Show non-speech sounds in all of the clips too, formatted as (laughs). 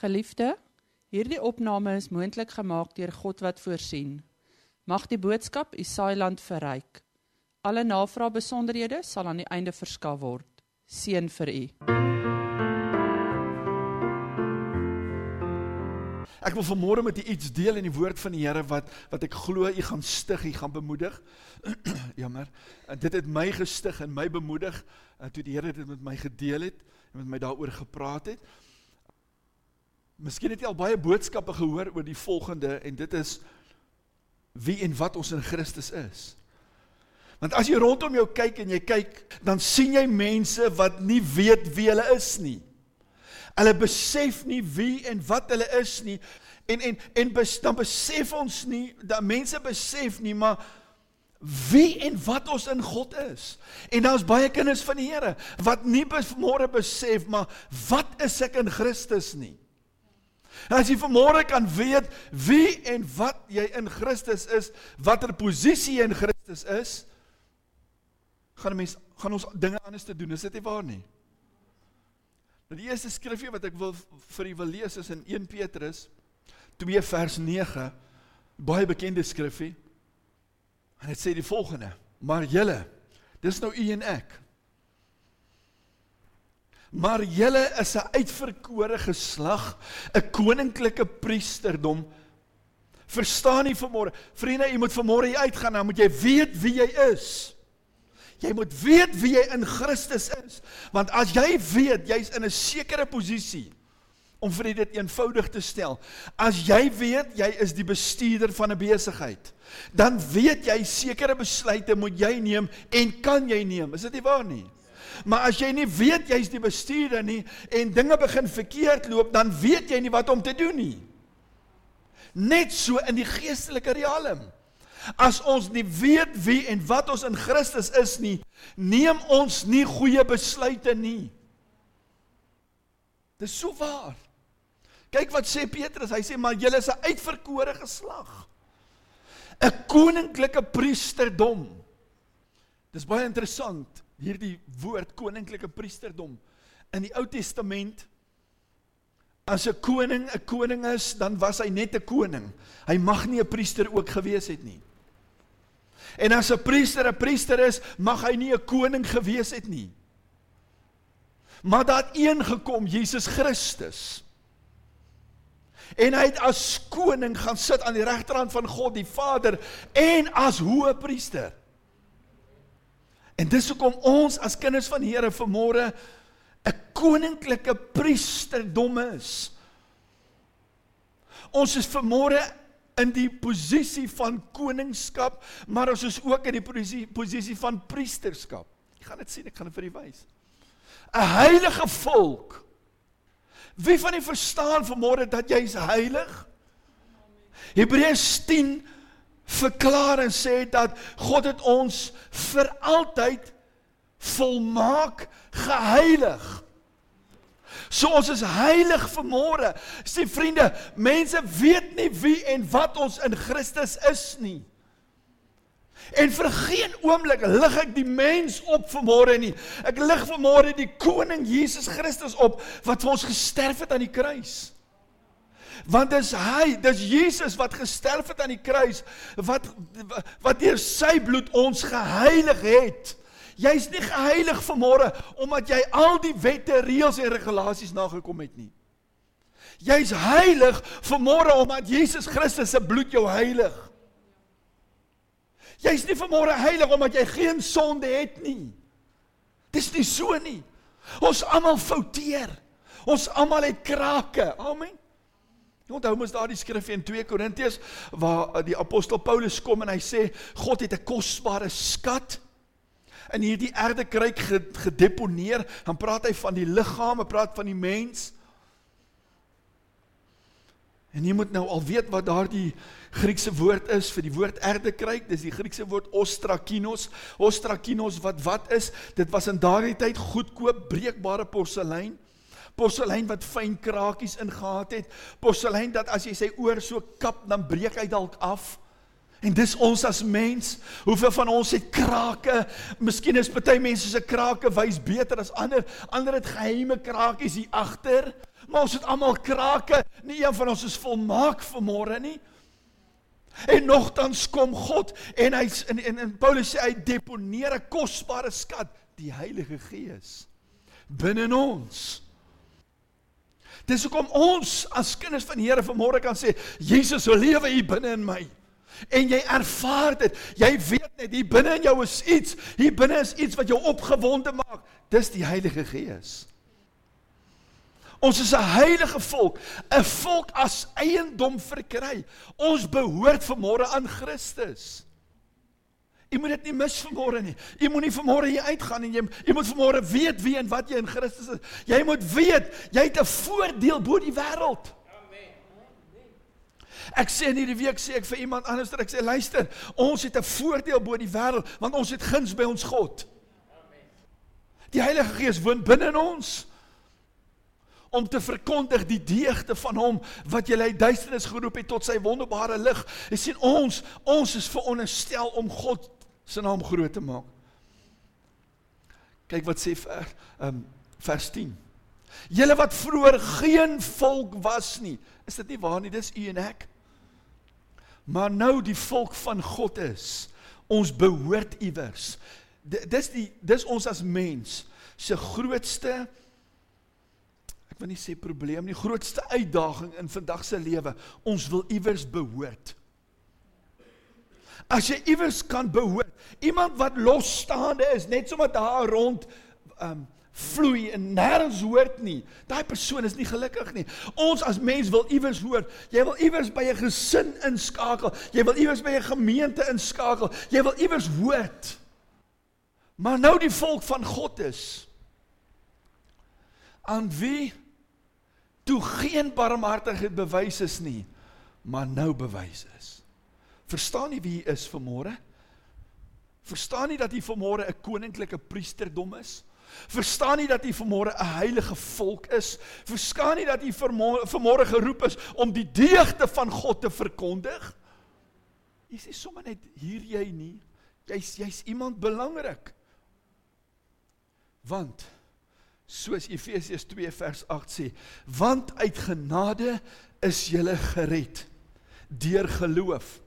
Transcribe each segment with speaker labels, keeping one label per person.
Speaker 1: Geliefde, hierdie opname is moontlik gemaak deur God wat voorsien. Mag die boodskap u saailand verryk. Alle navrae besonderhede sal aan die einde verskaf word. Seën vir u.
Speaker 2: Ek wil vanmôre met u iets deel in die woord van die Here wat wat ek glo u gaan stig, u gaan bemoedig. (clears throat) Jammer. En dit het my gestig en my bemoedig uh, toe die Here dit met my gedeel het en met my daaroor gepraat het. Miskien het jy al baie boodskappe gehoor oor die volgende en dit is wie en wat ons in Christus is. Want as jy rondom jou kyk en jy kyk, dan sien jy mense wat nie weet wie hulle is nie. Hulle besef nie wie en wat hulle is nie. En en en bes, dan besef ons nie dat mense besef nie maar wie en wat ons in God is. En daar's baie kinders van die Here wat nie môre besef maar wat is ek in Christus nie. En as jy vanmôre kan weet wie en wat jy in Christus is, watter posisie jy in Christus is, gaan mense gaan ons dinge anders te doen. Is dit nie waar nie? Nou die eerste skrifgie wat ek wil vir u wil lees is in 1 Petrus 2 vers 9. Baie bekende skrifgie. En dit sê die volgende: Maar julle, dis nou u en ek maar julle is 'n uitverkore geslag, 'n koninklike priesterdom. Verstaan nie vanmôre, vriende, jy moet vanmôre hier uitgaan, dan moet jy weet wie jy is. Jy moet weet wie jy in Christus is, want as jy weet jy's in 'n sekere posisie om vir dit eenvoudig te stel. As jy weet jy is die bestuurder van 'n besigheid, dan weet jy sekere besluite moet jy neem en kan jy neem. Is dit nie waar nie? Maar as jy nie weet jy's die bestuurder nie en dinge begin verkeerd loop, dan weet jy nie wat om te doen nie. Net so in die geestelike riem. As ons nie weet wie en wat ons in Christus is nie, neem ons nie goeie besluite nie. Dis so waar. Kyk wat sê Petrus, hy sê maar julle is 'n uitverkore geslag. 'n Koninklike priesterdom. Dis baie interessant hierdie woord koninklike priesterdom in die Ou Testament as 'n koning 'n koning is, dan was hy net 'n koning. Hy mag nie 'n priester ook gewees het nie. En as 'n priester 'n priester is, mag hy nie 'n koning gewees het nie. Maar daar het een gekom, Jesus Christus. En hy het as koning gaan sit aan die regterhand van God die Vader en as hoë priester. En dis hoekom ons as kinders van die Here vanmôre 'n koninklike priesterdom is. Ons is vanmôre in die posisie van koningskap, maar ons is ook in die posisie, posisie van priesterskap. Ek gaan dit sien, ek gaan dit vir u wys. 'n Heilige volk. Wie van u verstaan vanmôre dat jy is heilig? Hebreërs 10 verklaar en sê dat God het ons vir altyd volmaak geheilig. So ons is heilig vanmôre. Sê vriende, mense weet nie wie en wat ons in Christus is nie. En vir geen oomblik lig ek die mens op vanmôre nie. Ek lig vanmôre die koning Jesus Christus op wat vir ons gesterf het aan die kruis. Want dis hy, dis Jesus wat gesterf het aan die kruis wat wat deur sy bloed ons geheilig het. Jy's nie geheilig vanmôre omdat jy al die wette, reëls en regulasies nagekom het nie. Jy's heilig vanmôre omdat Jesus Christus se bloed jou heilig. Jy's nie vanmôre heilig omdat jy geen sonde het nie. Dis nie so nie. Ons almal fouteer. Ons almal het krake. Amen. Jy onthou mos daardie skrif in 2 Korintiërs waar eh, die apostel Paulus kom en hy sê God het 'n kosbare skat in hierdie aardekryk gedeponeer. Dan praat hy van die liggaam, hy praat van die mens. En jy moet nou al weet wat daardie Griekse woord is vir die woord aardekryk. Dis die Griekse woord ostrakinos. Ostrakinos wat wat is? Dit was in daardie tyd goedkoop breekbare porselein porselein wat fyn krakies ingehaat het, porselein dat as jy sy oor so kap dan breek hy dalk af. En dis ons as mens, hoeveel van ons het krake? Miskien is party mense se krake wys beter as ander, ander het geheime krakies hier agter. Maar ons het almal krake. Nie een van ons is volmaak vanmôre nie. En nogtans kom God en hy en, en, en Paulus sê hy deponeer 'n kosbare skat, die Heilige Gees binne in ons. Dis hoekom ons as kinders van die Here vanmôre kan sê, Jesus se lewe hier binne in my. En jy ervaar dit. Jy weet net hier binne in jou is iets. Hier binne is iets wat jou opgewonde maak. Dis die Heilige Gees. Ons is 'n heilige volk, 'n volk as eiendom verkry. Ons behoort vanmôre aan Christus. Jy moet dit nie mis vanmôre nie. Jy moenie vanmôre hier uitgaan en jy jy moet vanmôre weet wie en wat jy in Christus is. Jy moet weet jy het 'n voordeel bo die wêreld. Ek sê in hierdie week sê ek vir iemand anders ek sê luister, ons het 'n voordeel bo die wêreld want ons het guns by ons God. Die Heilige Gees woon binne in ons om te verkondig die deugde van hom wat julle uit duisternis geroep het tot sy wonderbare lig. Jy sien ons, ons is veronderstel om God se naam groot te maak. Kyk wat sê vers um, vers 10. Julle wat vroeër geen volk was nie, is dit nie waar nie, dis u en ek. Maar nou die volk van God is. Ons behoort iewers. Dis die dis ons as mens se grootste wil nie sê probleem nie, grootste uitdaging in vandag se lewe. Ons wil iewers behoort. As jy iewers kan behoort, iemand wat losstaande is, net sommer daar rond um vloei en nêrens hoort nie. Daai persoon is nie gelukkig nie. Ons as mens wil iewers hoort. Jy wil iewers by 'n gesin inskakel. Jy wil iewers by 'n gemeente inskakel. Jy wil iewers hoort. Maar nou die volk van God is aan wie toe geen barmhartigheid bewys is nie, maar nou bewys is. Verstaan nie wie hy is vanmôre? Verstaan nie dat hy vanmôre 'n koninklike priesterdom is? Verstaan nie dat hy vanmôre 'n heilige volk is? Verstaan nie dat hy vanmôre geroep is om die deugde van God te verkondig? Jy sê sommer net hier jy nie. Jy's jy's iemand belangrik. Want soos Efesiërs 2 vers 8 sê, want uit genade is jy gered deur geloof.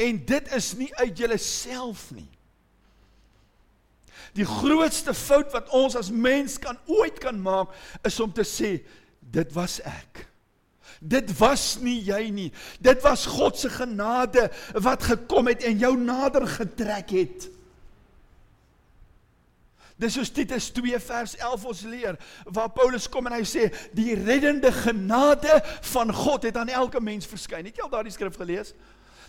Speaker 2: En dit is nie uit jouself nie. Die grootste fout wat ons as mens kan ooit kan maak is om te sê dit was ek. Dit was nie jy nie. Dit was God se genade wat gekom het en jou nader getrek het. Dis soos Titus 2 vers 11 ons leer waar Paulus kom en hy sê die reddende genade van God het aan elke mens verskyn. Het jy al daardie skrif gelees?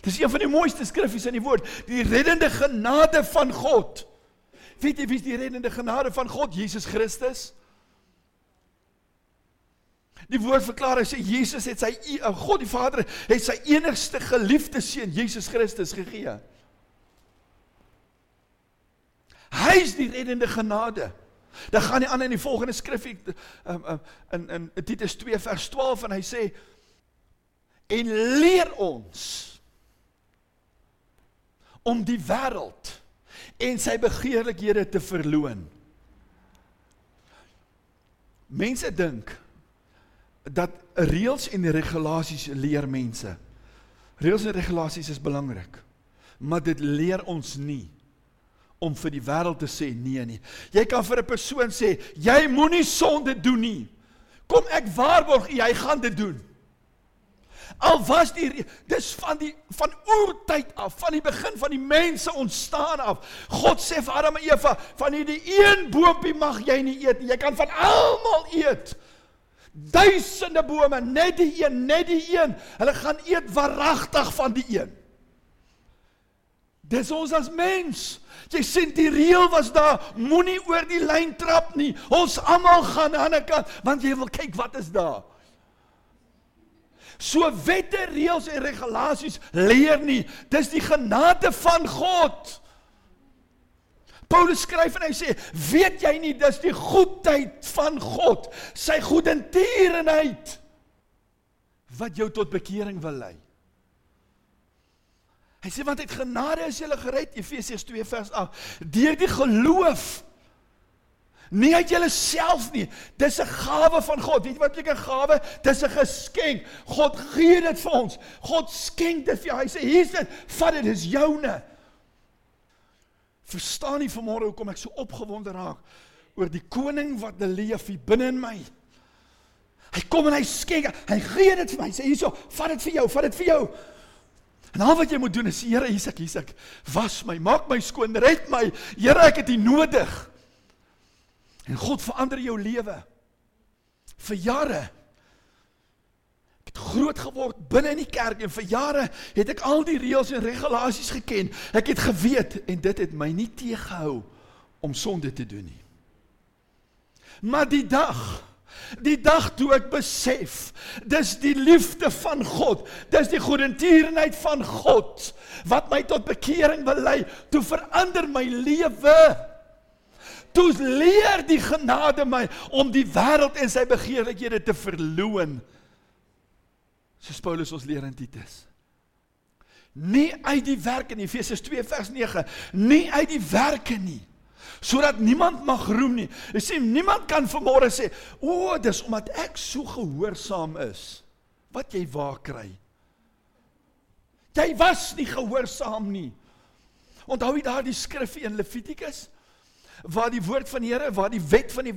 Speaker 2: Dis een van die mooiste skriffies in die woord, die reddende genade van God. Weet jy wie is die reddende genade van God? Jesus Christus. Die woord verklaar hy sê Jesus het sy eh, God die Vader het sy enigste geliefde seun Jesus Christus gegee. Hy is die reddende genade. Dan gaan hy aan in die volgende skrif um, um, in in Titus 2 vers 12 en hy sê en leer ons om die wêreld en sy begeerlikhede te verloon. Mense dink dat reëls en regulasies leer mense. Reëls en regulasies is belangrik, maar dit leer ons nie om vir die wêreld te sê nee nie. Jy kan vir 'n persoon sê, jy moenie sonde doen nie. Kom ek waarborg jy gaan dit doen. Al was die dis van die van oertyd af, van die begin van die mense ontstaan af. God sê vir Adam en Eva, van hierdie een boontjie mag jy nie eet nie. Jy kan van almal eet. Duisende bome, net die een, net die een. Hulle gaan eet waaragtig van die een. Dis ons as mens. Jy sien die reël was daar, moenie oor die lyn trap nie. Ons almal gaan aan 'n kant want jy wil kyk wat is daar. So wette, reëls en regulasies leer nie. Dis die genade van God. Paulus skryf en hy sê, weet jy nie dis die goedheid van God, sy goedertierenheid wat jou tot bekering wil lei. Hy sê want uit genade is jy gered Efesiërs 2 vers 8 deur die geloof. Nie uit jouself nie. Dis 'n gawe van God. Weet jy wat 'n gawe? Dis 'n geskenk. God gee dit vir ons. God skenk dit vir jou. Hy sê, "Hier's dit. Vat dit. Dis joune." Verstaan nie vanmôre hoekom ek so opgewonde raak oor die koning wat leef hier binne in my. Hy kom en hy skenk. Hy gee dit vir my. Hy sê, "Hierso, vat dit vir jou. Vat dit vir jou." En al wat jy moet doen is, Here, hier's ek, hier's ek. Was my, maak my skoon, red my. Here, ek het U nodig. En God verander jou lewe. Vir jare ek het groot geword binne in die kerk en vir jare het ek al die reëls en regulasies geken. Ek het geweet en dit het my nie teëgehou om sonde te doen nie. Maar die dag Die dag toe ek besef, dis die liefde van God, dis die goedertierenheid van God wat my tot bekering wil lei, toe verander my lewe. Toe leer die genade my om die wêreld en sy begeerlikhede te verloon. Soos Paulus ons leer in Titus. Nie uit die werke nie, Efesiërs 2 vers 9, nie uit die werke nie sodat niemand mag roem nie. Jy sien niemand kan vanmôre sê, "O, dis omdat ek so gehoorsaam is." Wat jy waar kry. Jy was nie gehoorsaam nie. Onthou jy daardie skrif in Levitikus? Waar die woord van die Here, waar die wet van die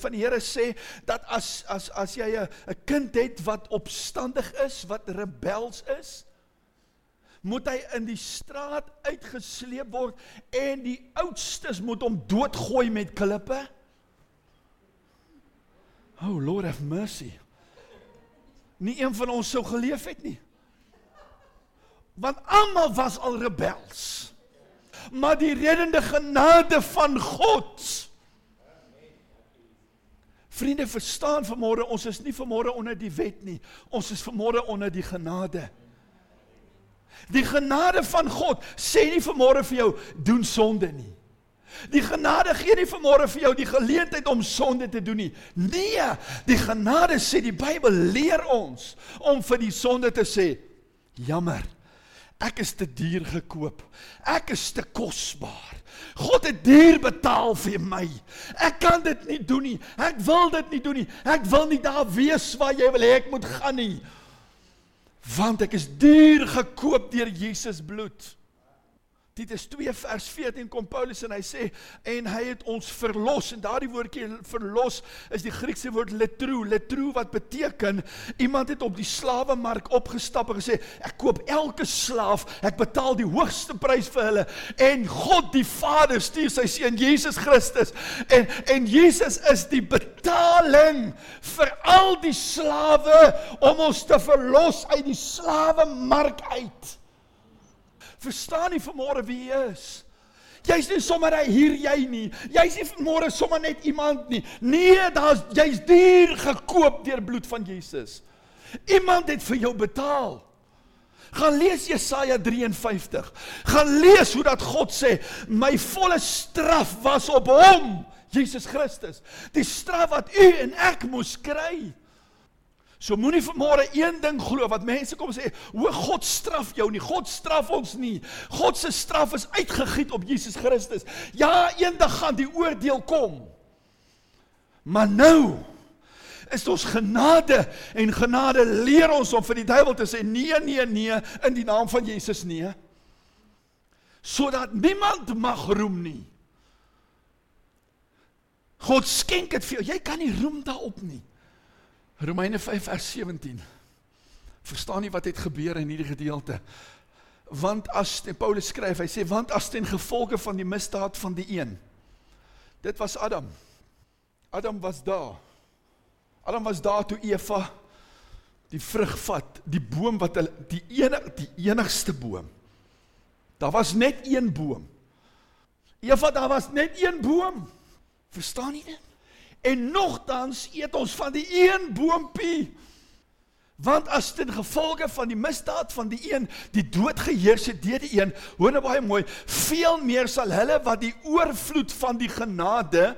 Speaker 2: van die Here sê dat as as as jy 'n kind het wat opstandig is, wat rebels is, moet hy in die straat uitgesleep word en die oudstes moet hom doodgooi met klippe. Oh Lord have mercy. Nie een van ons sou geleef het nie. Want almal was al rebels maar die reddende genade van God. Vriende, verstaan vanmôre, ons is nie vanmôre onder die wet nie. Ons is vanmôre onder die genade. Die genade van God sê nie vanmôre vir jou doen sonde nie. Die genade gee nie vanmôre vir jou die geleentheid om sonde te doen nie. Nee, die genade sê die Bybel leer ons om vir die sonde te sê jammer. Ek is te duur gekoop. Ek is te kosbaar. God het duur betaal vir my. Ek kan dit nie doen nie. Ek wil dit nie doen nie. Ek wil nie daar wees waar jy wil hê ek moet gaan nie. Want ek is duur gekoop deur Jesus bloed. Titus 2 vers 14 kom Paulus en hy sê en hy het ons verlos. En daardie woordjie verlos is die Griekse woord letrou letrou wat beteken iemand het op die slawemark opgestap en gesê ek koop elke slaaf ek betaal die hoogste prys vir hulle en God die Vader stuur sy seun Jesus Christus. En en Jesus is die betaling vir al die slawe om ons te verlos uit die slawemark uit verstaan nie vanmôre wie jy is. Jy's nie sommer hier jy nie. Jy's nie vanmôre sommer net iemand nie. Nee, daar's jy's duur gekoop deur bloed van Jesus. Iemand het vir jou betaal. Gaan lees Jesaja 53. Gaan lees hoe dat God sê, my volle straf was op hom, Jesus Christus. Die straf wat u en ek moes kry. So moenie vanmôre een ding glo wat mense kom sê, "O God straf jou nie. God straf ons nie. God se straf is uitgegiet op Jesus Christus." Ja, eendag gaan die oordeel kom. Maar nou is ons genade en genade leer ons om vir die duiwel te sê nee nee nee in die naam van Jesus nee. Sodat niemand mag roem nie. God skenk dit vir jou. Jy kan nie roem daarop nie. Romeine 5 vers 17. Verstaan nie wat het gebeur in hierdie gedeelte. Want as en Paulus skryf, hy sê want as ten gevolge van die misdaad van die een. Dit was Adam. Adam was daar. Adam was daar toe Eva die vrug vat, die boom wat hulle die enig die enigste boom. Daar was net een boom. Eva daar was net een boom. Verstaan jy dit? En nogtans eet ons van die een boompie. Want as ten gevolge van die misdaad van die een die dood geheers het deur die een, hoor nou baie mooi, veel meer sal hulle wat die oorvloed van die genade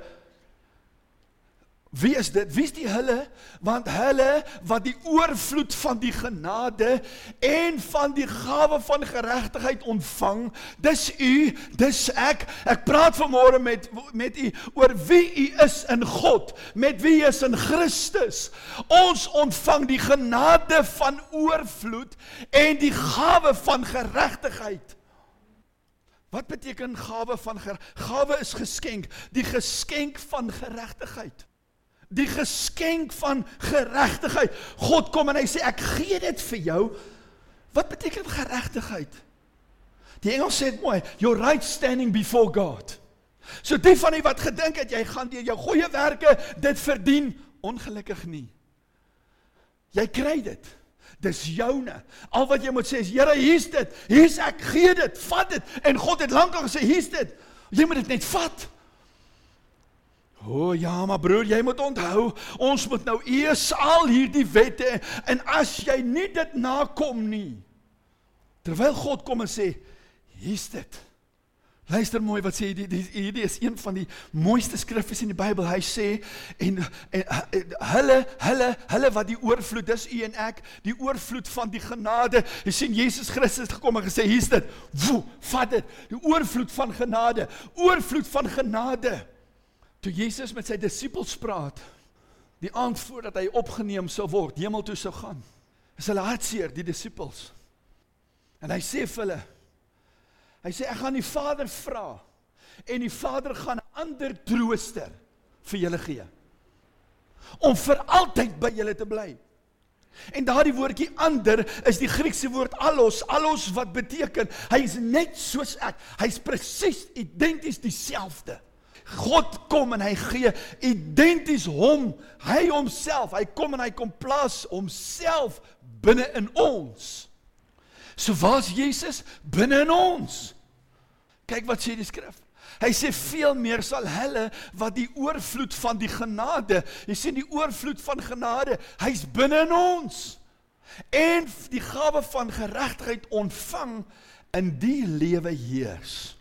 Speaker 2: Wie is dit? Wie is die hulle? Want hulle wat die oorvloed van die genade en van die gawe van geregtigheid ontvang, dis u, dis ek. Ek praat vanmôre met met u oor wie u is in God, met wie u is in Christus. Ons ontvang die genade van oorvloed en die gawe van geregtigheid. Wat beteken gawe van gawe is geskenk, die geskenk van geregtigheid die geskenk van geregtigheid. God kom en hy sê ek gee dit vir jou. Wat beteken geregtigheid? Die Engels sê dit mooi, your right standing before God. So die van u wat gedink het jy gaan deur jou goeie werke dit verdien, ongelukkig nie. Jy kry dit. Dis joune. Al wat jy moet sê is Here, hier's dit. Hier's ek gee dit. Vat dit. En God het lankal gesê hier's dit. Jy moet dit net vat. O oh, ja, maar broer, jy moet onthou, ons moet nou eers al hierdie wette en as jy nie dit nakom nie, terwyl God kom en sê, hier's dit. Luister mooi wat sê hierdie hierdie is een van die mooiste skrifte in die Bybel. Hy sê en, en, en hulle hulle hulle wat die oorvloed is u en ek, die oorvloed van die genade. Jy sien Jesus Christus gekom en gesê hier's dit. Woe, vat dit. Die oorvloed van genade. Oorvloed van genade. Toe Jesus met sy disippels praat, die aand voordat hy opgeneem sou word, hemel toe sou gaan, is hulle hartseer, die disippels. En hy sê vir hulle, hy sê ek gaan die Vader vra en die Vader gaan ander trooster vir julle gee om vir altyd by julle te bly. En daardie woordjie ander is die Griekse woord allos, allos wat beteken hy is net soos ek. Hy's presies identies dieselfde. God kom en hy gee identies hom, hy homself. Hy kom en hy kom plaas homself binne in ons. So waar's Jesus binne in ons? Kyk wat sê die skrif. Hy sê veel meer sal hulle wat die oorvloed van die genade, jy sien die oorvloed van genade, hy's binne in ons. En die gawe van geregtigheid ontvang in die lewe heers.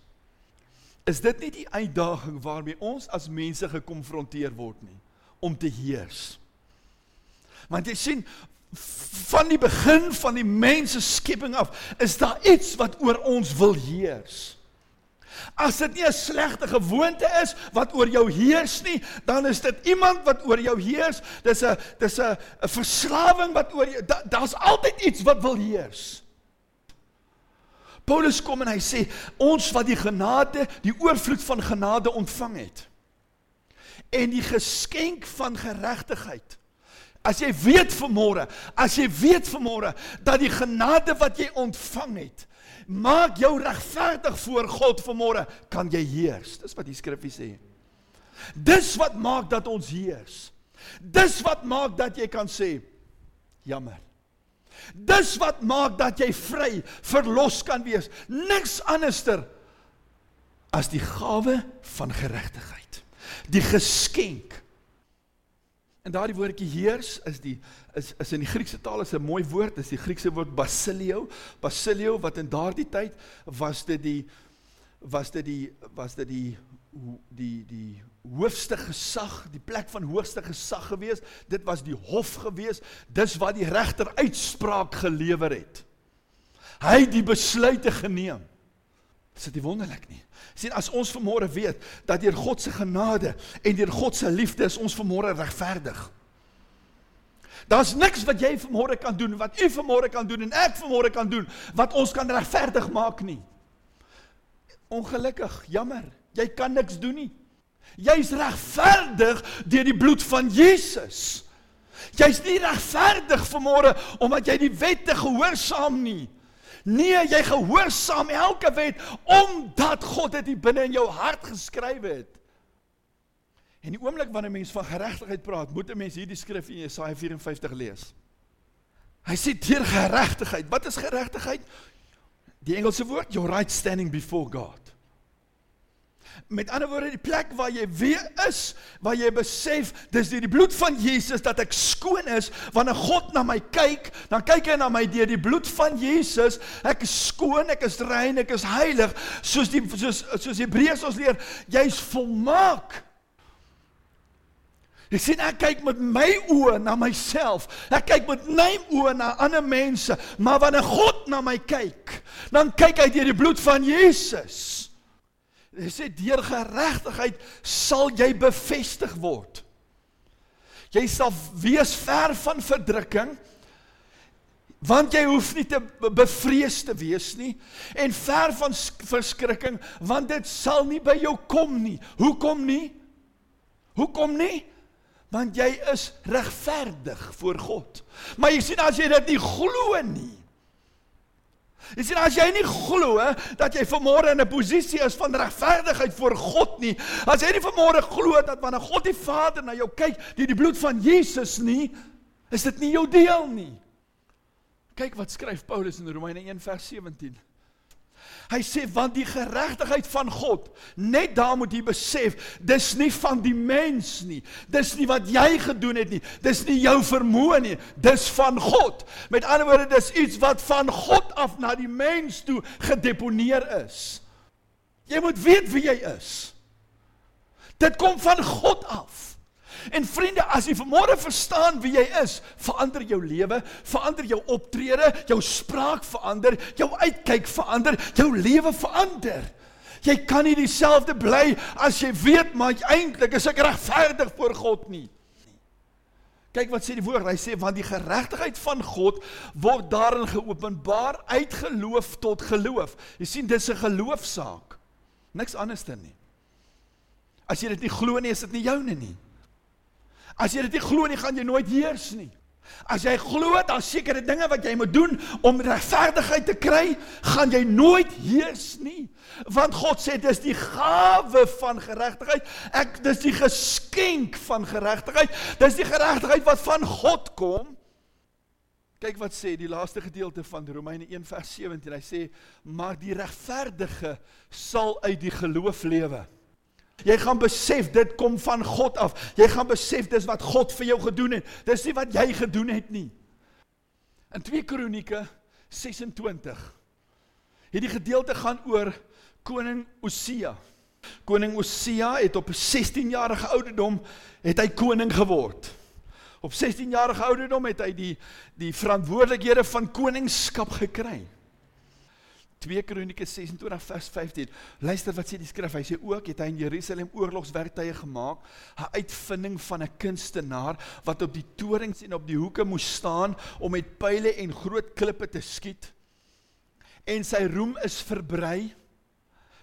Speaker 2: Is dit nie die uitdaging waarmee ons as mense gekonfronteer word nie om te heers? Want jy sien van die begin van die mens se skepping af is daar iets wat oor ons wil heers. As dit nie 'n slegte gewoonte is wat oor jou heers nie, dan is dit iemand wat oor jou heers. Dis 'n dis 'n 'n verslawing wat oor jou daar's da altyd iets wat wil heers. Paulus kom en hy sê ons wat die genade, die oorvloed van genade ontvang het en die geskenk van geregtigheid. As jy weet vanmôre, as jy weet vanmôre dat die genade wat jy ontvang het, maak jou regverdig voor God vanmôre, kan jy heers. Dis wat die skrifgie sê. Dis wat maak dat ons heers. Dis wat maak dat jy kan sê jammer. Dis wat maak dat jy vry, verlos kan wees. Niks anderster as die gawe van geregtigheid. Die geskenk. En daardie woordjie heers is die is is in die Griekse taal is 'n mooi woord, is die Griekse woord basilio. Basilio wat in daardie tyd was dit die was dit die was dit die die die hoogste gesag, die plek van hoogste gesag gewees. Dit was die hof gewees. Dis wat die regter uitspraak gelewer het. Hy het die besluite geneem. Is dit wonderlik nie? Sien as ons vanmôre weet dat deur God se genade en deur God se liefde is ons vanmôre regverdig. Daar's niks wat jy vanmôre kan doen, wat u vanmôre kan doen en ek vanmôre kan doen wat ons kan regverdig maak nie. Ongelukkig, jammer. Jy kan niks doen nie. Jy's regverdig deur die bloed van Jesus. Jy's nie regverdig vanmôre omdat jy die wette gehoorsaam nie. Nee, jy gehoorsaam elke wet omdat God dit binne in jou hart geskryf het. En die oomblik wanneer 'n mens van geregtigheid praat, moet 'n mens hierdie skrif in Jesaja 54 lees. Hy sê deur geregtigheid. Wat is geregtigheid? Die Engelse woord your right standing before God. Met ander woorde, die plek waar jy weer is, waar jy besef dis deur die bloed van Jesus dat ek skoon is, wanneer God na my kyk, dan kyk hy na my deur die bloed van Jesus. Ek is skoon, ek is rein, ek is heilig, soos die soos soos Hebreërs ons leer, jy's volmaak. Jy sien ek kyk met my oë na myself. Ek kyk met my oë na ander mense, maar wanneer God na my kyk, dan kyk hy deur die bloed van Jesus. Hy sê deur geregtigheid sal jy bevestig word. Jy sal wees ver van verdrukking want jy hoef nie te bevrees te wees nie en ver van verskrikking want dit sal nie by jou kom nie. Hoekom nie? Hoekom nie? want jy is regverdig voor God. Maar jy sien as jy dit nie glo nie. Jy sien as jy nie glo dat jy vanmôre in 'n posisie is van regverdigheid voor God nie, as jy nie vanmôre glo dat wanneer God die Vader na jou kyk deur die bloed van Jesus nie, is dit nie jou deel nie. Kyk wat skryf Paulus in Romeine 1 vers 17. Hy sê want die geregtigheid van God, net daar moet jy besef, dis nie van die mens nie. Dis nie wat jy gedoen het nie. Dis nie jou vermoë nie. Dis van God. Met ander woorde, dis iets wat van God af na die mens toe gedeponeer is. Jy moet weet wie jy is. Dit kom van God af. En vriende, as jy vanmôre verstaan wie jy is, verander jou lewe, verander jou optrede, jou spraak verander, jou uitkyk verander, jou lewe verander. Jy kan nie dieselfde bly as jy weet maar eintlik is ek regverdig voor God nie. Kyk wat sê die woord, hy sê want die geregtigheid van God word daarin geopenbaar uit geloof tot geloof. Jy sien dis 'n geloofsaak. Niks anders dan nie. As jy dit nie glo nie, is dit nie joune nie. As jy dit nie glo nie, gaan jy nooit heers nie. As jy glo dat sekere dinge wat jy moet doen om regverdigheid te kry, gaan jy nooit heers nie. Want God sê dis die gawe van geregtigheid. Ek dis die geskenk van geregtigheid. Dis die geregtigheid wat van God kom. Kyk wat sê die laaste gedeelte van Romeine 1 vers 17. Hy sê: "Maar die regverdige sal uit die geloof lewe." Jy gaan besef dit kom van God af. Jy gaan besef dis wat God vir jou gedoen het. Dis nie wat jy gedoen het nie. In 2 Kronieke 26. Hierdie gedeelte gaan oor koning Osia. Koning Osia het op 'n 16 jarige ouderdom het hy koning geword. Op 16 jarige ouderdom het hy die die verantwoordelikhede van koningskap gekry. 2 Kronieke 26 vers 15. Luister wat sê die skrif. Hy sê ook het hy in Jerusalem oorlogswerktuie gemaak, 'n uitvinding van 'n kunstenaar wat op die torings en op die hoeke moes staan om met pile en groot klippe te skiet. En sy roem is verbrei.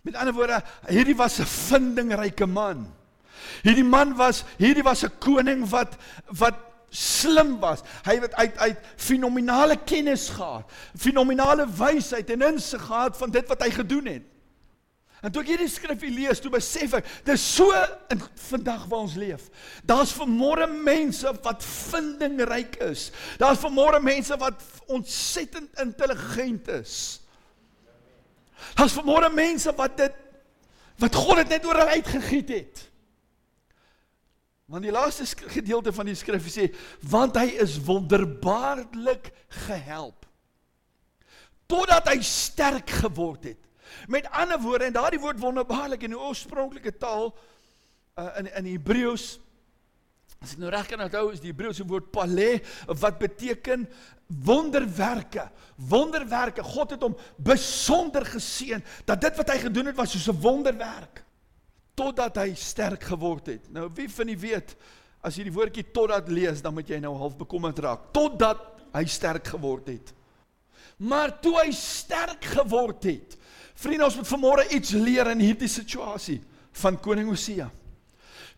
Speaker 2: Met ander woorde, hierdie was 'n vindingryke man. Hierdie man was hierdie was 'n koning wat wat slim was. Hy het uit uit fenominale kennis gehad, fenominale wysheid en insig gehad van dit wat hy gedoen het. En toe ek hierdie skrif lees, toe besef ek, dis so in vandag waar ons leef. Daar's vermoere mense wat vindingryk is. Daar's vermoere mense wat ontsettend intelligent is. Daar's vermoere mense wat dit wat God het net oor hulle uitgegiet het. Want die laaste gedeelte van die skrif sê want hy is wonderbaarlik gehelp totdat hy sterk geword het. Met ander woorde en daardie woord wonderbaarlik in die oorspronklike taal uh, in in Hebreëus as ek nou reg kan onthou is die Hebreëse woord pale wat beteken wonderwerke. Wonderwerke. God het hom besonder geseën dat dit wat hy gedoen het was soos 'n wonderwerk totdat hy sterk geword het. Nou wie van u weet as jy die woordjie totdat lees, dan moet jy nou half bekommerd raak. Totdat hy sterk geword het. Maar toe hy sterk geword het. Vriende, ons moet vanmôre iets leer in hierdie situasie van koning Hosea.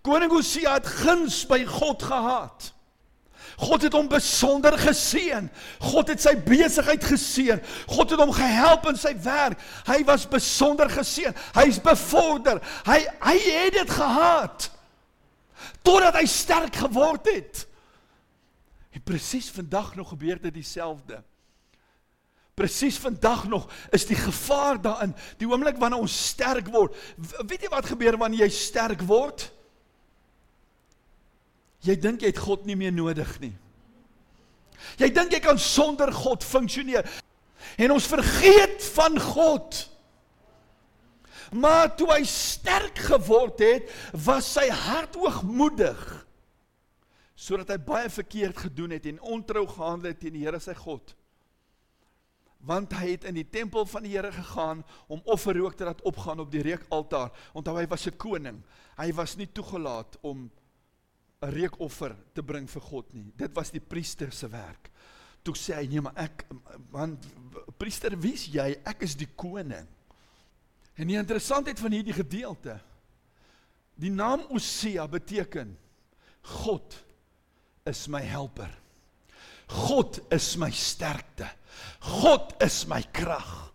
Speaker 2: Koning Hosea het guns by God gehad. God het hom besonder geseën. God het sy besigheid geseën. God het hom gehelp in sy werk. Hy was besonder geseën. Hy's bevorder. Hy hy het dit gehad totdat hy sterk geword het. En presies vandag nog gebeur dit dieselfde. Presies vandag nog is die gevaar daarin. Die oomblik wanneer ons sterk word. Weet jy wat gebeur wanneer jy sterk word? Jy dink jy het God nie meer nodig nie. Jy dink jy kan sonder God funksioneer. En ons vergeet van God. Maar toe hy sterk geword het, was sy hart hoogmoedig. sodat hy baie verkeerd gedoen het en ontrou gehandel het teen die Here sy God. Want hy het in die tempel van die Here gegaan om offerrook te laat opgaan op die reukaltaar. Onthou hy was 'n koning. Hy was nie toegelaat om 'n reukoffer te bring vir God nie. Dit was die priester se werk. Toe sê hy nee, maar ek man priester, wie's jy? Ek is die koning. En die interessantheid van hierdie gedeelte, die naam Osia beteken God is my helper. God is my sterkte. God is my krag.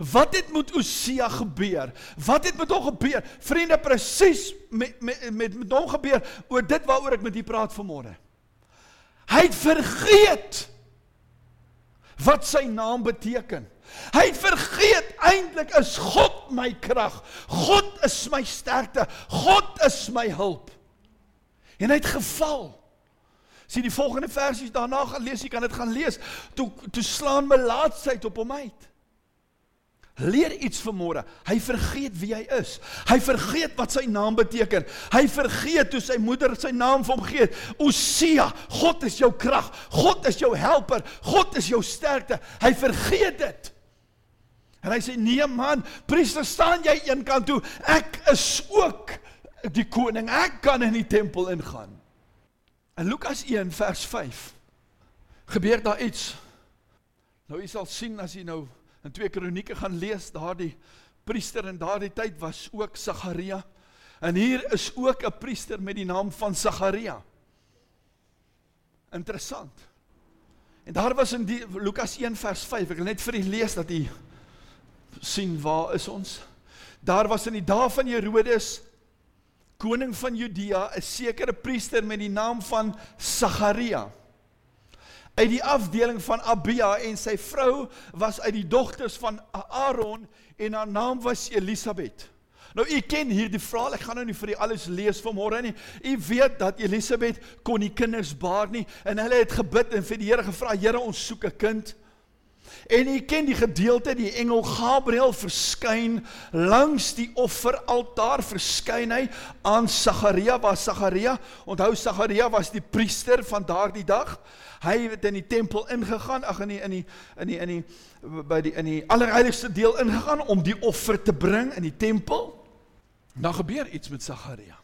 Speaker 2: Wat het met Osia gebeur? Wat het met hom gebeur? Vriende, presies met met met, met hom gebeur oor dit waaroor ek met u praat vanmôre. Hy het vergeet wat sy naam beteken. Hy het vergeet eintlik is God my krag. God is my sterkte. God is my hulp. En hy het geval. Sien die volgende versies daarna gaan lees, jy kan dit gaan lees. Toe toe slaan my laatsheid op hom uit. Leer iets vanmôre. Hy vergeet wie hy is. Hy vergeet wat sy naam beteken. Hy vergeet toe sy moeder sy naam vir hom gee. Osia, God is jou krag. God is jou helper. God is jou sterkte. Hy vergeet dit. En hy sê nee man, priester staan jy eenkant toe. Ek is ook die koning. Ek kan in die tempel ingaan. In Lukas 1 vers 5 gebeur daar iets. Nou jy sal sien as jy nou in 2 Kronieke gaan lees, daardie priester in daardie tyd was ook Sagaria. En hier is ook 'n priester met die naam van Sagaria. Interessant. En daar was in die Lukas 1 vers 5, ek wil net vir u lees dat u sien waar is ons? Daar was in die dae van Herodes koning van Judea 'n sekere priester met die naam van Sagaria uit die afdeling van Abia en sy vrou was uit die dogters van Aaron en haar naam was Elisabet. Nou u ken hierdie verhaal, ek gaan nou nie vir u alles lees vanmôre nie. U weet dat Elisabet kon nie kinders baar nie en hulle het gebid en vir die Here gevra, Here ons soek 'n kind. En jy ken die gedeelte die engel Gabriël verskyn langs die offeraltaar verskyn hy aan Sagaria was Sagaria onthou Sagaria was die priester van daardie dag hy het in die tempel ingegaan ag in die in die in die in die by die in die allerheiligste deel ingegaan om die offer te bring in die tempel dan gebeur iets met Sagaria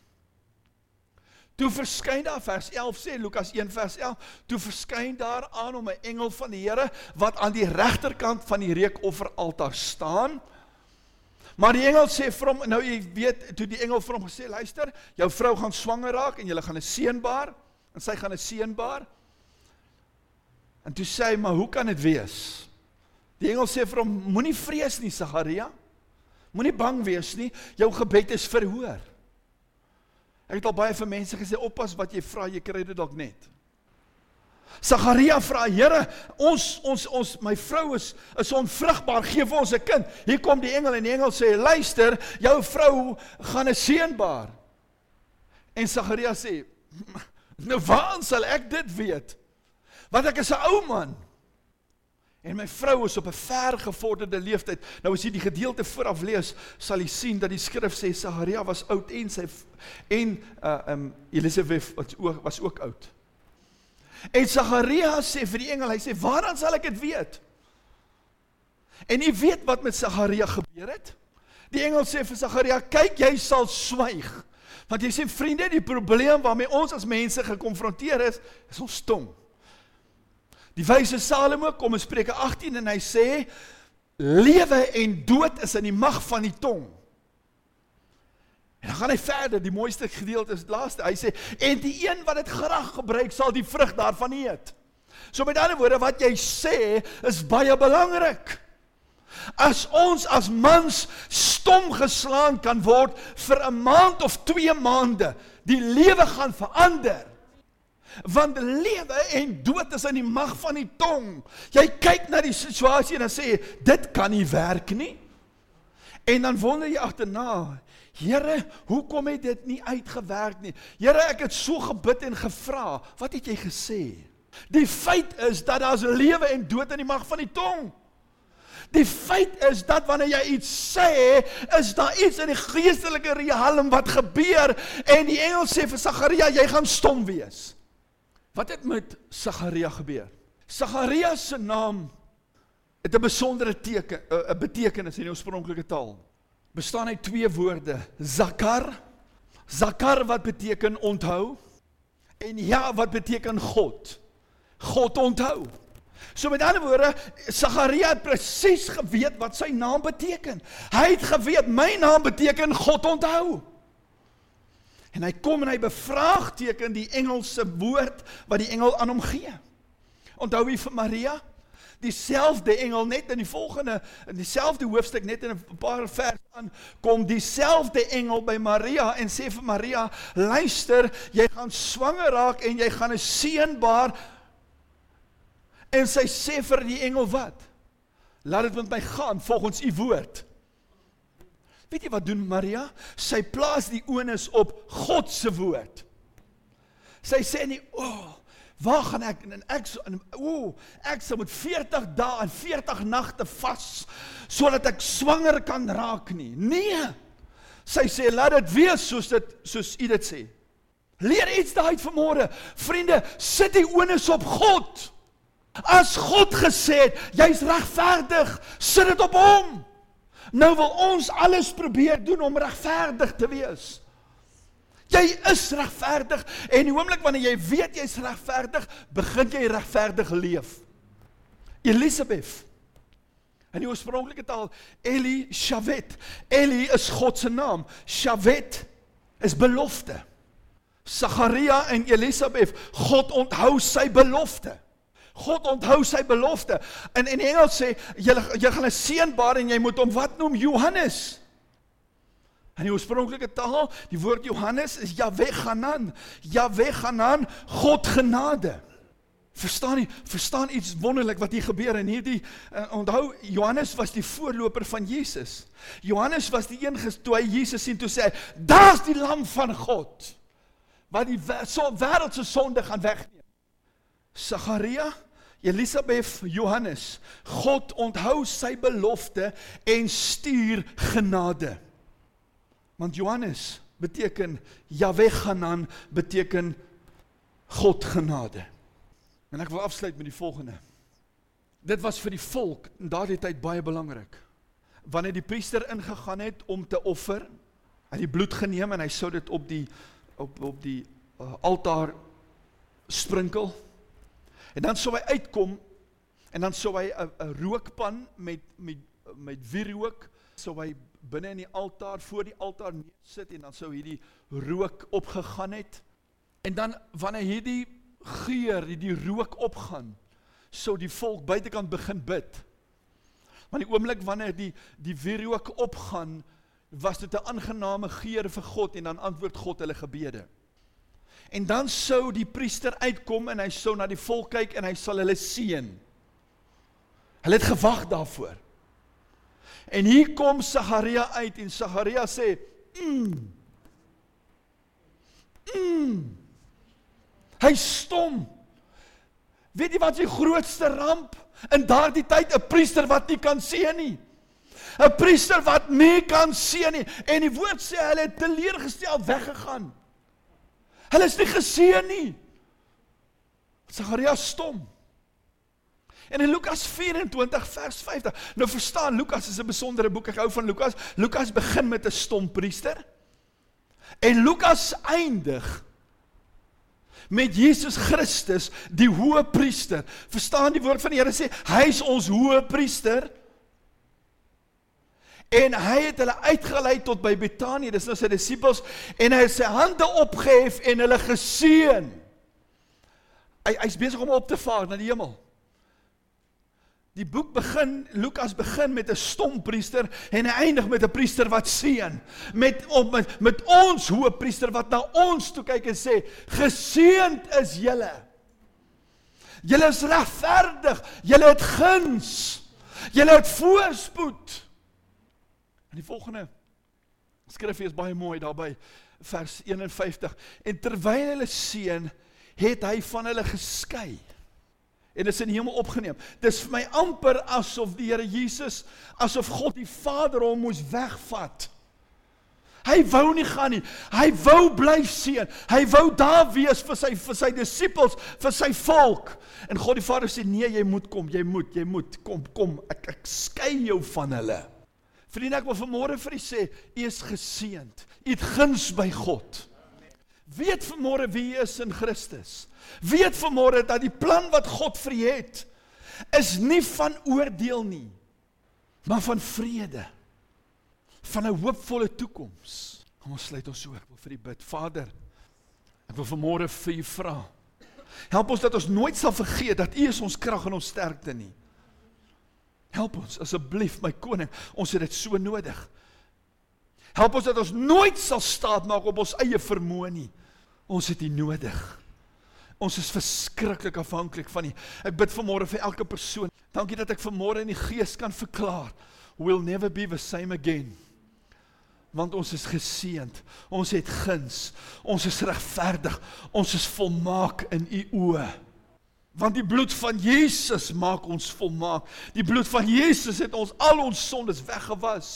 Speaker 2: Toe verskyn daar vers 11 sê Lukas 1 vers 11, toe verskyn daar aan om 'n engel van die Here wat aan die regterkant van die reukofferaltaar staan. Maar die engel sê vir hom, nou jy weet, toe die engel vir hom gesê, luister, jou vrou gaan swanger raak en jy gaan 'n seun baar en sy gaan 'n seun baar. En toe sê hy, maar hoe kan dit wees? Die engel sê vir hom, moenie vrees nie, Sagaria. Moenie bang wees nie, jou gebed is verhoor. Ek het al baie vir mense gesê oppas wat jy vra, jy kry dit dalk net. Sagaria vra, Here, ons ons ons my vrou is is onvrugbaar, gee vir ons 'n kind. Hier kom die engel en die engel sê, luister, jou vrou gaan 'n seun baar. En Sagaria sê, (laughs) nou waar sal ek dit weet? Want ek is 'n ou man. En my vrou is op 'n ver gevorderde leeftyd. Nou as jy die gedeelte vooraf lees, sal jy sien dat die skrif sê Sagaria was oud en sy en uh um Elisabeth was ook was ook oud. En Sagaria sê vir die engel, hy sê, "Waaraan sal ek dit weet?" En jy weet wat met Sagaria gebeur het? Die engel sê vir Sagaria, "Kyk, jy sal swyg." Want jy sê vriende, die probleem waarmee ons as mense gekonfronteer is, is ons tong. Die wyse Salomo kom in Spreuke 18 en hy sê lewe en dood is in die mag van die tong. En dan gaan hy verder, die mooiste gedeelte is laaste. Hy sê en die een wat dit graag gebruik sal die vrug daarvan eet. So met ander woorde wat jy sê is baie belangrik. As ons as mans stom geslaan kan word vir 'n maand of 2 maande, die lewe gaan verander want lewe en dood is in die mag van die tong. Jy kyk na die situasie en dan sê jy, dit kan nie werk nie. En dan wonder jy agterna, Here, hoekom het dit nie uitgewerk nie? Here, ek het so gebid en gevra, wat het jy gesê? Die feit is dat daar 'n lewe en dood in die mag van die tong. Die feit is dat wanneer jy iets sê, is daar iets in die geestelike riem wat gebeur en die engel sê vir Sagaria, jy gaan stom wees. Wat het met Sagaria gebeur? Sagaria se naam het 'n besondere teken, 'n betekenis in die oorspronklike taal. Bestaan uit twee woorde: Zakar, Zakar wat beteken onthou en ja wat beteken God. God onthou. So met ander woorde, Sagaria het presies geweet wat sy naam beteken. Hy het geweet my naam beteken God onthou. En hy kom en hy bevraagteken die Engelse woord wat die engel aan hom gee. Onthou wie vir Maria? Dieselfde engel net in die volgende in dieselfde hoofstuk net in 'n paar vers aan kom dieselfde engel by Maria en sê vir Maria, luister, jy gaan swanger raak en jy gaan 'n seun baar En sy sê vir die engel wat? Laat dit met my gaan volgens u woord. Weet jy wat doen Maria? Sy plaas die onus op God se woord. Sy sê nie, "O, oh, waar gaan ek en ek o, oh, ek sal met 40 dae en 40 nagte vas sodat ek swanger kan raak nie." Nee. Sy sê, "Laat dit wees soos dit soos u dit sê." Leer iets daai vanmôre. Vriende, sit die onus op God. As God gesê het, jy's regverdig, sit dit op hom. Nou wil ons alles probeer doen om regverdig te wees. Jy is regverdig en die oomblik wanneer jy weet jy's regverdig, begin jy regverdig leef. Elisabeth In die oorspronklike taal Eli Shavet. Eli is God se naam. Shavet is belofte. Sagaria en Elisabeth, God onthou sy belofte. God onthou sy belofte. In in Engels sê jy jy gaan 'n seun baar en jy moet hom wat noem Johannes. In die oorspronklike taal, die woord Johannes is Yahweh Hanan. Yahweh Hanan, God genade. Verstaan jy? Verstaan iets wonderlik wat hier gebeur en hierdie uh, onthou Johannes was die voorloper van Jesus. Johannes was die een gestooi Jesus sien toe sê, "Daar's die lam van God wat die wêreld se sonde gaan wegneem." Sagaria Elisabeth Johannes, God onthou sy belofte en stuur genade. Want Johannes beteken Jahwe Hanan beteken God genade. En ek wil afsluit met die volgende. Dit was vir die volk in daardie tyd baie belangrik. Wanneer die priester ingegaan het om te offer, hy het die bloed geneem en hy sou dit op die op op die uh, altaar sprinkel En dan sou hy uitkom en dan sou hy 'n rookpan met met met wierook sou hy binne in die altaar voor die altaar neersit en dan sou hierdie rook opgegaan het. En dan wanneer hierdie geur, hierdie rook opgaan, sou die volk buitekant begin bid. Want die oomblik wanneer die die wierook opgaan, was dit 'n aangename geur vir God en dan antwoord God hulle gebede. En dan sou die priester uitkom en hy sou na die volk kyk en hy sal hulle seën. Hulle het gewag daarvoor. En hier kom Sagaria uit en Sagaria sê: "Mm. Mm. Hy stom. Weet jy wat die grootste ramp in daardie tyd 'n priester wat nie kan seën nie. 'n Priester wat nie kan seën nie en die woord sê hulle het teleurgestel weggegaan. Hulle is nie geseën nie. Sagaria stom. En in Lukas 24 vers 50. Nou verstaan Lukas is 'n besondere boek. Ek hou van Lukas. Lukas begin met 'n stom priester. En Lukas eindig met Jesus Christus, die hoë priester. Verstaan die woord van die Here sê, hy is ons hoë priester. En hy het hulle uitgelei tot by Betanië, dis nou sy disippels en hy het sy hande opgehef en hulle geseën. Hy hy's besig om op te vaar na die hemel. Die boek begin, Lukas begin met 'n stom priester en hy eindig met 'n priester wat seën. Met op met, met ons hoë priester wat na ons toe kyk en sê: "Geseënd is julle. Julle is regverdig, julle het guns, julle het voorspoed." En die volgende skrifgie is baie mooi daarby vers 51 en terwyl hulle seën het hy van hulle geskei en is in die hemel opgeneem. Dis vir my amper asof die Here Jesus asof God die Vader hom moes wegvat. Hy wou nie gaan nie. Hy wou bly seën. Hy wou daar wees vir sy vir sy disippels, vir sy volk. En God die Vader sê nee, jy moet kom, jy moet, jy moet kom, kom. Ek ek skei jou van hulle. Vriende, ek wil vanmôre vir u sê, u is geseënd. U het guns by God. Weet vanmôre wie u is in Christus. Weet vanmôre dat die plan wat God vir u het is nie van oordeel nie, maar van vrede. Van 'n hoopvolle toekoms. Kom ons sluit ons oop vir die bid. Vader, ek wil vanmôre vir u vra. Help ons dat ons nooit sal vergeet dat U is ons krag en ons sterkte nie. Help ons asseblief my koning, ons het dit so nodig. Help ons dat ons nooit sal staat maak op ons eie vermoë nie. Ons het U nodig. Ons is verskriklik afhanklik van U. Ek bid vanmôre vir elke persoon. Dankie dat ek vanmôre in die gees kan verklaar. We'll never be the same again. Want ons is geseënd. Ons het guns. Ons is regverdig. Ons is volmaak in U oë. Want die bloed van Jesus maak ons volmaak. Die bloed van Jesus het ons al ons sondes weggewas.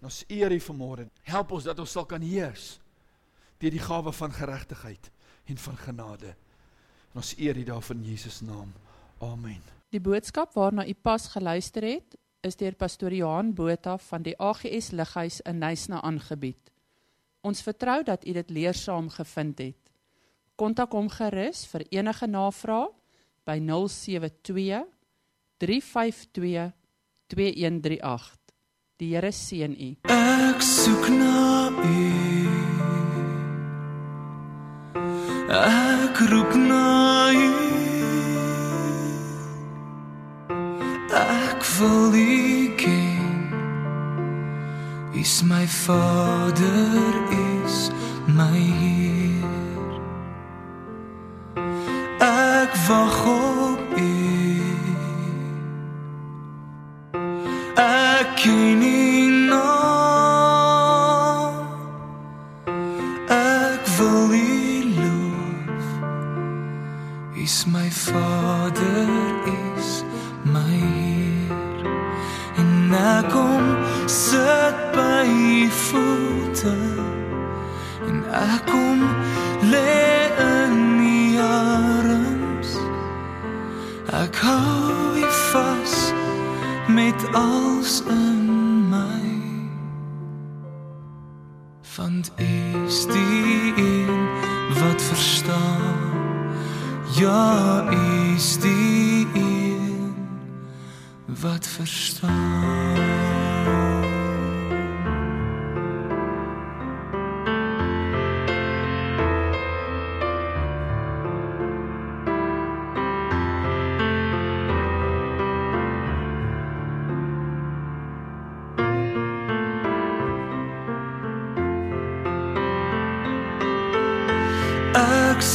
Speaker 2: En ons eer U vanmôre. Help ons dat ons sal kan heers deur die gawe van geregtigheid en van genade. En ons eer U daarvan in Jesus naam. Amen.
Speaker 1: Die boodskap waarna u pas geluister het, is deur pastoor Johan Botha van die AGS Lighuis in Nysna aangebied. Ons vertrou dat u dit leersaam gevind het. Kontak hom gerus vir enige navrae by 072 352 2138. Die Here seën u.
Speaker 3: Ek soek na U. Ek roep na U. Ek wil U ken. Is my Vader is my Heer.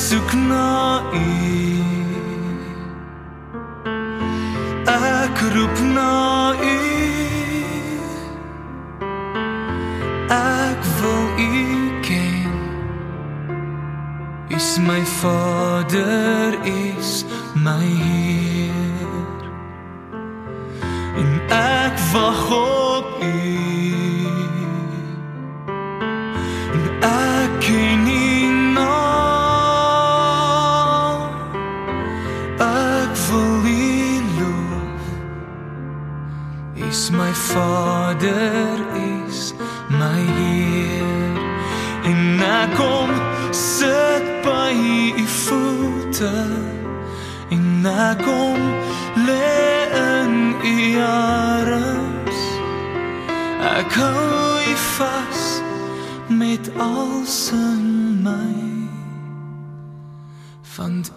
Speaker 3: Soek na U. Ek roep na U. Ek wil U ken. Is my Vader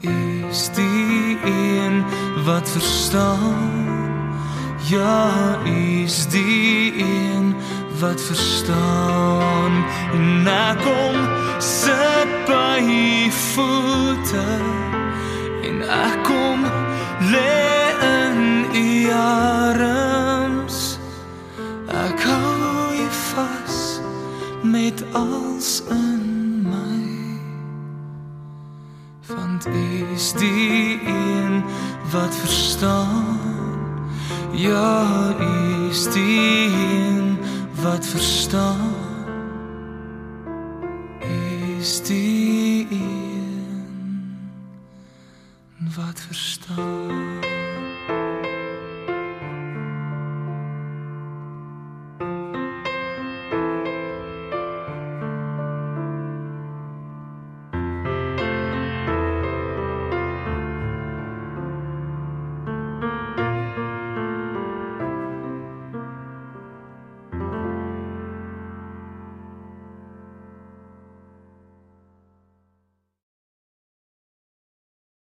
Speaker 3: U is die een wat verstaan. Ja, is die een wat verstaan. En ek kom sit by U voete. En ek kom lê in U arms. Ek hou U vas met alles is die een wat verstaan. Ja, u is die een wat verstaan. Is die